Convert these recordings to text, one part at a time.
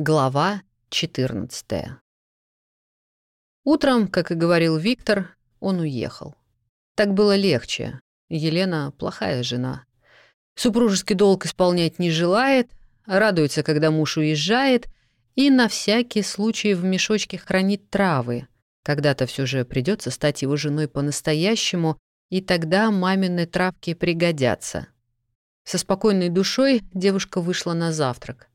Глава 14 Утром, как и говорил Виктор, он уехал. Так было легче. Елена — плохая жена. Супружеский долг исполнять не желает, радуется, когда муж уезжает, и на всякий случай в мешочке хранит травы. Когда-то все же придется стать его женой по-настоящему, и тогда мамины травки пригодятся. Со спокойной душой девушка вышла на завтрак.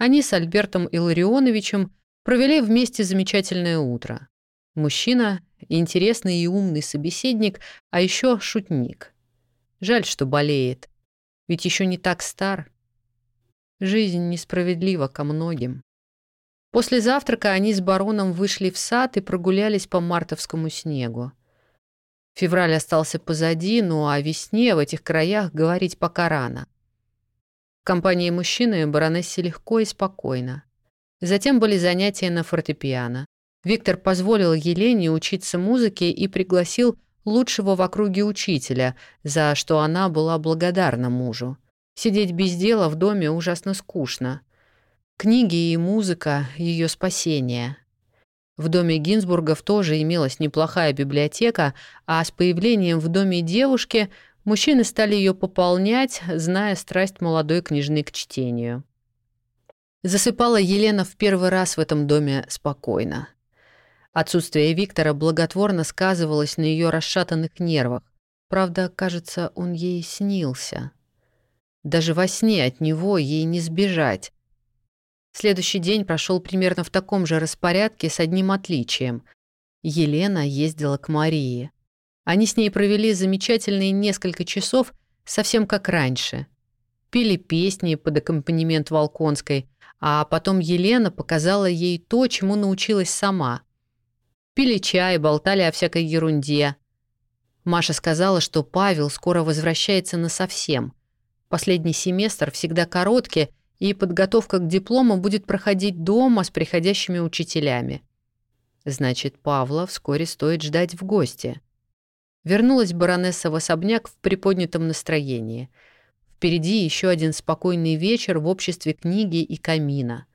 Они с Альбертом Илларионовичем провели вместе замечательное утро. Мужчина — интересный и умный собеседник, а еще шутник. Жаль, что болеет. Ведь еще не так стар. Жизнь несправедлива ко многим. После завтрака они с бароном вышли в сад и прогулялись по мартовскому снегу. Февраль остался позади, ну а о весне в этих краях говорить пока рано. Компании мужчины баронессе легко и спокойно. Затем были занятия на фортепиано. Виктор позволил Елене учиться музыке и пригласил лучшего в округе учителя, за что она была благодарна мужу. Сидеть без дела в доме ужасно скучно. Книги и музыка — ее спасение. В доме Гинзбургов тоже имелась неплохая библиотека, а с появлением в доме девушки — Мужчины стали ее пополнять, зная страсть молодой княжны к чтению. Засыпала Елена в первый раз в этом доме спокойно. Отсутствие Виктора благотворно сказывалось на ее расшатанных нервах. Правда, кажется, он ей снился. Даже во сне от него ей не сбежать. Следующий день прошел примерно в таком же распорядке с одним отличием. Елена ездила к Марии. Они с ней провели замечательные несколько часов, совсем как раньше. Пели песни под аккомпанемент Волконской, а потом Елена показала ей то, чему научилась сама. Пили чай, болтали о всякой ерунде. Маша сказала, что Павел скоро возвращается насовсем. Последний семестр всегда короткий, и подготовка к диплому будет проходить дома с приходящими учителями. Значит, Павла вскоре стоит ждать в гости. Вернулась баронесса в особняк в приподнятом настроении. Впереди еще один спокойный вечер в обществе книги и камина.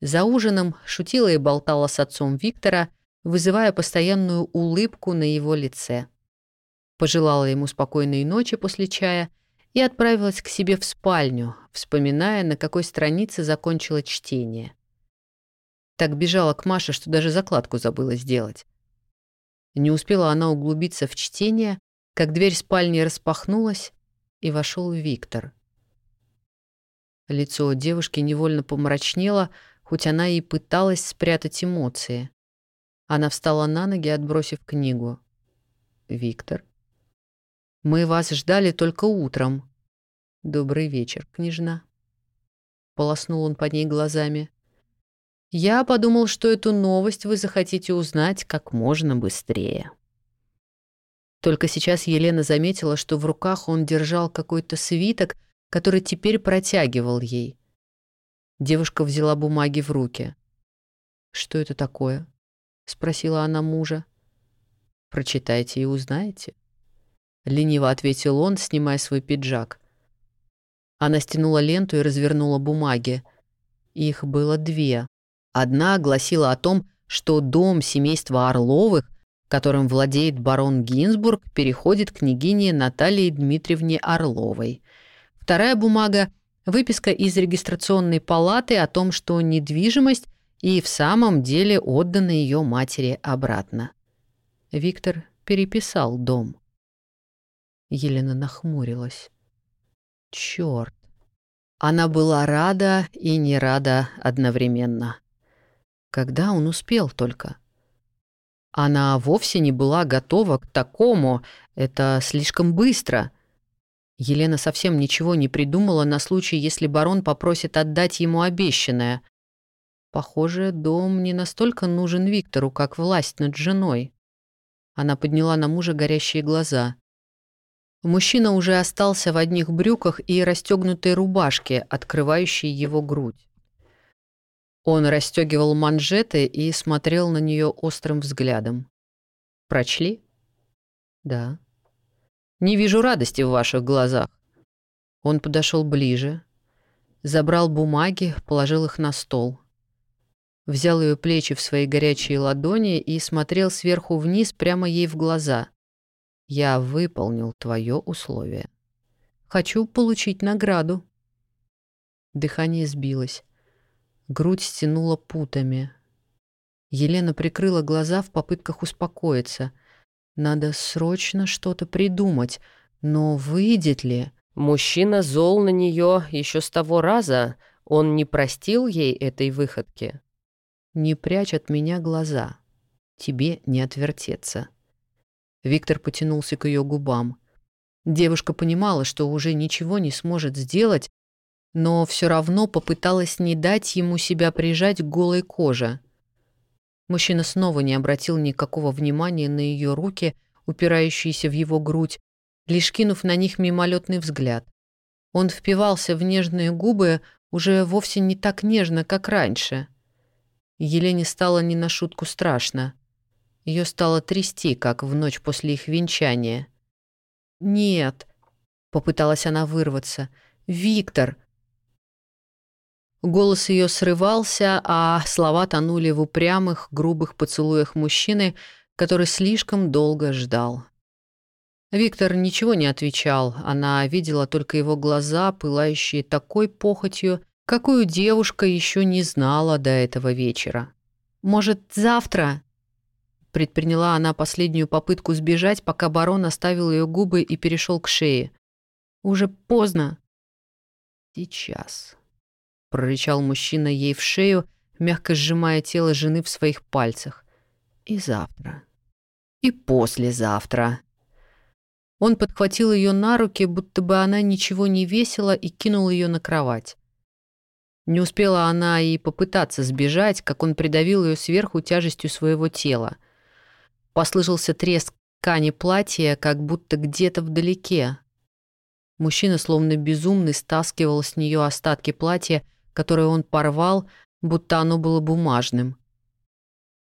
За ужином шутила и болтала с отцом Виктора, вызывая постоянную улыбку на его лице. Пожелала ему спокойной ночи после чая и отправилась к себе в спальню, вспоминая, на какой странице закончила чтение. Так бежала к Маше, что даже закладку забыла сделать. Не успела она углубиться в чтение, как дверь спальни распахнулась, и вошел Виктор. Лицо девушки невольно помрачнело, хоть она и пыталась спрятать эмоции. Она встала на ноги, отбросив книгу. «Виктор, мы вас ждали только утром. Добрый вечер, княжна». Полоснул он под ней глазами. Я подумал, что эту новость вы захотите узнать как можно быстрее. Только сейчас Елена заметила, что в руках он держал какой-то свиток, который теперь протягивал ей. Девушка взяла бумаги в руки. «Что это такое?» — спросила она мужа. «Прочитайте и узнаете». Лениво ответил он, снимая свой пиджак. Она стянула ленту и развернула бумаги. Их было две. Одна гласила о том, что дом семейства Орловых, которым владеет барон Гинзбург, переходит княгине Наталье Дмитриевне Орловой. Вторая бумага – выписка из регистрационной палаты о том, что недвижимость и в самом деле отдана ее матери обратно. Виктор переписал дом. Елена нахмурилась. Черт! Она была рада и не рада одновременно. Когда он успел только? Она вовсе не была готова к такому, это слишком быстро. Елена совсем ничего не придумала на случай, если барон попросит отдать ему обещанное. Похоже, дом не настолько нужен Виктору, как власть над женой. Она подняла на мужа горящие глаза. Мужчина уже остался в одних брюках и расстегнутой рубашке, открывающей его грудь. Он расстегивал манжеты и смотрел на нее острым взглядом. «Прочли?» «Да». «Не вижу радости в ваших глазах». Он подошел ближе. Забрал бумаги, положил их на стол. Взял ее плечи в свои горячие ладони и смотрел сверху вниз прямо ей в глаза. «Я выполнил твое условие. Хочу получить награду». Дыхание сбилось. Грудь стянула путами. Елена прикрыла глаза в попытках успокоиться. Надо срочно что-то придумать. Но выйдет ли? Мужчина зол на нее еще с того раза. Он не простил ей этой выходки. Не прячь от меня глаза. Тебе не отвертеться. Виктор потянулся к ее губам. Девушка понимала, что уже ничего не сможет сделать, но все равно попыталась не дать ему себя прижать к голой коже. Мужчина снова не обратил никакого внимания на ее руки, упирающиеся в его грудь, лишь кинув на них мимолетный взгляд. Он впивался в нежные губы уже вовсе не так нежно, как раньше. Елене стало не на шутку страшно. Ее стало трясти, как в ночь после их венчания. «Нет», — попыталась она вырваться, — «Виктор, Голос ее срывался, а слова тонули в упрямых, грубых поцелуях мужчины, который слишком долго ждал. Виктор ничего не отвечал, она видела только его глаза, пылающие такой похотью, какую девушка еще не знала до этого вечера. «Может, завтра?» Предприняла она последнюю попытку сбежать, пока барон оставил ее губы и перешел к шее. «Уже поздно». «Сейчас», — прорычал мужчина ей в шею, мягко сжимая тело жены в своих пальцах. «И завтра. И послезавтра». Он подхватил ее на руки, будто бы она ничего не весила, и кинул ее на кровать. Не успела она и попытаться сбежать, как он придавил ее сверху тяжестью своего тела. Послышался треск ткани платья, как будто где-то вдалеке. Мужчина, словно безумный, стаскивал с нее остатки платья, которое он порвал, будто оно было бумажным.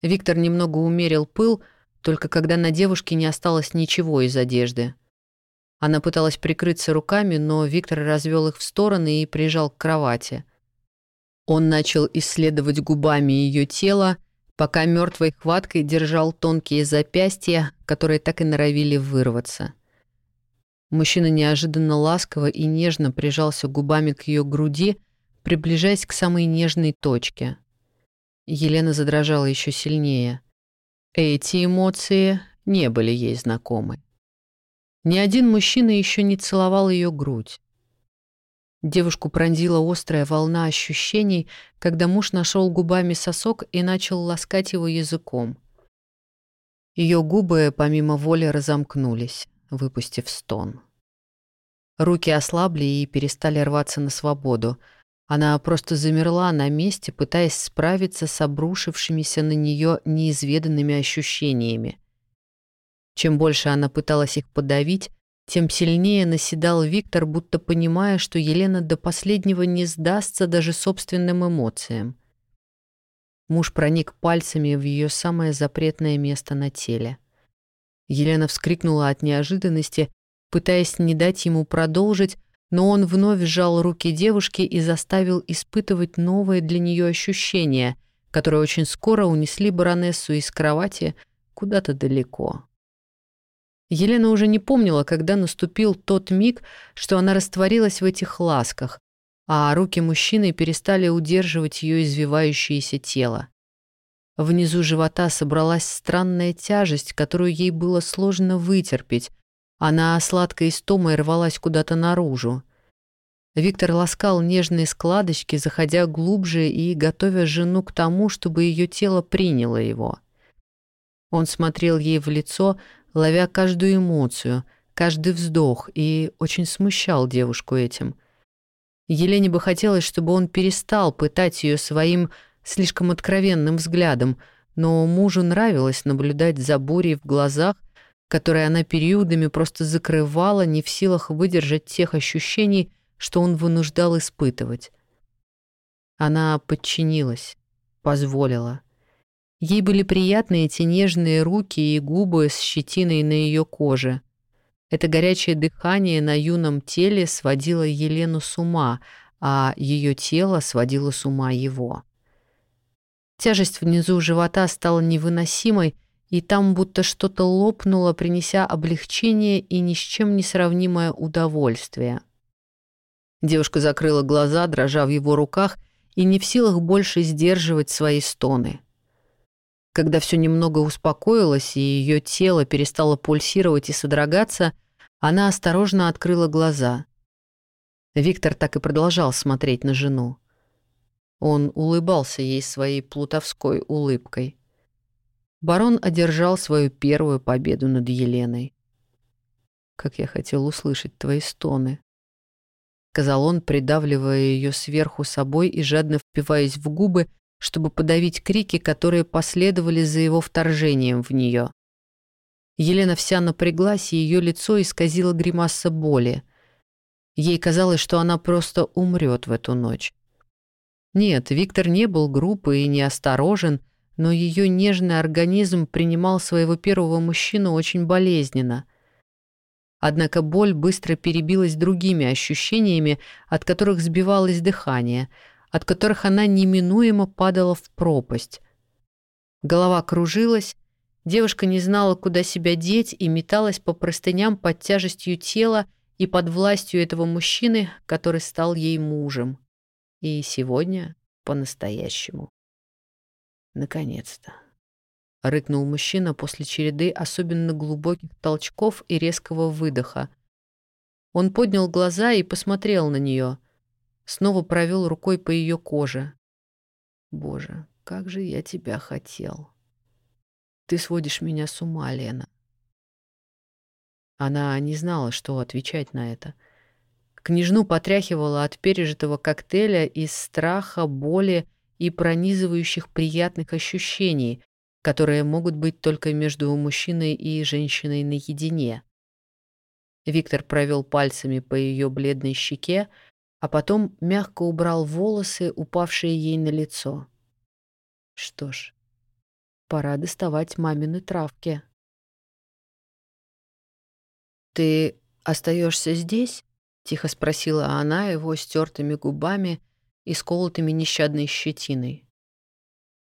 Виктор немного умерил пыл, только когда на девушке не осталось ничего из одежды. Она пыталась прикрыться руками, но Виктор развел их в стороны и прижал к кровати. Он начал исследовать губами ее тело, пока мертвой хваткой держал тонкие запястья, которые так и норовили вырваться. Мужчина неожиданно ласково и нежно прижался губами к ее груди, приближаясь к самой нежной точке. Елена задрожала еще сильнее. Эти эмоции не были ей знакомы. Ни один мужчина еще не целовал ее грудь. Девушку пронзила острая волна ощущений, когда муж нашел губами сосок и начал ласкать его языком. Ее губы помимо воли разомкнулись, выпустив стон. Руки ослабли и перестали рваться на свободу — она просто замерла на месте, пытаясь справиться с обрушившимися на нее неизведанными ощущениями. Чем больше она пыталась их подавить, тем сильнее наседал Виктор, будто понимая, что Елена до последнего не сдастся даже собственным эмоциям. Муж проник пальцами в ее самое запретное место на теле. Елена вскрикнула от неожиданности, пытаясь не дать ему продолжить, но он вновь сжал руки девушки и заставил испытывать новое для нее ощущение, которое очень скоро унесли баронессу из кровати куда-то далеко. Елена уже не помнила, когда наступил тот миг, что она растворилась в этих ласках, а руки мужчины перестали удерживать ее извивающееся тело. Внизу живота собралась странная тяжесть, которую ей было сложно вытерпеть, она сладкой истомой рвалась куда-то наружу. Виктор ласкал нежные складочки, заходя глубже и готовя жену к тому, чтобы ее тело приняло его. Он смотрел ей в лицо, ловя каждую эмоцию, каждый вздох, и очень смущал девушку этим. Елене бы хотелось, чтобы он перестал пытать ее своим слишком откровенным взглядом, но мужу нравилось наблюдать за бурей в глазах, которые она периодами просто закрывала, не в силах выдержать тех ощущений, что он вынуждал испытывать. Она подчинилась, позволила. Ей были приятны эти нежные руки и губы с щетиной на ее коже. Это горячее дыхание на юном теле сводило Елену с ума, а ее тело сводило с ума его. Тяжесть внизу живота стала невыносимой, и там будто что-то лопнуло, принеся облегчение и ни с чем не сравнимое удовольствие. Девушка закрыла глаза, дрожа в его руках, и не в силах больше сдерживать свои стоны. Когда все немного успокоилось и ее тело перестало пульсировать и содрогаться, она осторожно открыла глаза. Виктор так и продолжал смотреть на жену. Он улыбался ей своей плутовской улыбкой. Барон одержал свою первую победу над Еленой. «Как я хотел услышать твои стоны», — сказал он, придавливая ее сверху собой и жадно впиваясь в губы, чтобы подавить крики, которые последовали за его вторжением в нее. Елена вся напряглась, и ее лицо исказило гримаса боли. Ей казалось, что она просто умрет в эту ночь. Нет, Виктор не был грубый и неосторожен, но ее нежный организм принимал своего первого мужчину очень болезненно. Однако боль быстро перебилась другими ощущениями, от которых сбивалось дыхание, от которых она неминуемо падала в пропасть. Голова кружилась, девушка не знала, куда себя деть и металась по простыням под тяжестью тела и под властью этого мужчины, который стал ей мужем. И сегодня по-настоящему. Наконец-то. Рыкнул мужчина после череды особенно глубоких толчков и резкого выдоха. Он поднял глаза и посмотрел на нее. Снова провел рукой по ее коже. «Боже, как же я тебя хотел! Ты сводишь меня с ума, Лена!» Она не знала, что отвечать на это — Княжну потряхивала от пережитого коктейля из страха, боли и пронизывающих приятных ощущений, которые могут быть только между мужчиной и женщиной наедине. Виктор провел пальцами по ее бледной щеке, а потом мягко убрал волосы, упавшие ей на лицо. Что ж, пора доставать мамины травки. «Ты остаешься здесь?» Тихо спросила она его стертыми губами и сколотыми нещадной щетиной.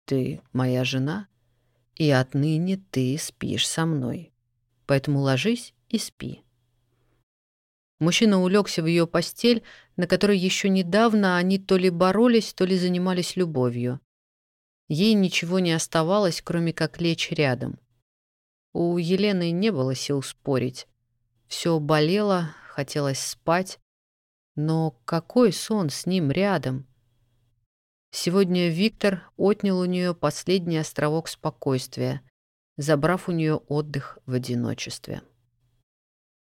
«Ты моя жена, и отныне ты спишь со мной. Поэтому ложись и спи». Мужчина улегся в ее постель, на которой еще недавно они то ли боролись, то ли занимались любовью. Ей ничего не оставалось, кроме как лечь рядом. У Елены не было сил спорить. Все болело, хотелось спать. Но какой сон с ним рядом? Сегодня Виктор отнял у нее последний островок спокойствия, забрав у нее отдых в одиночестве.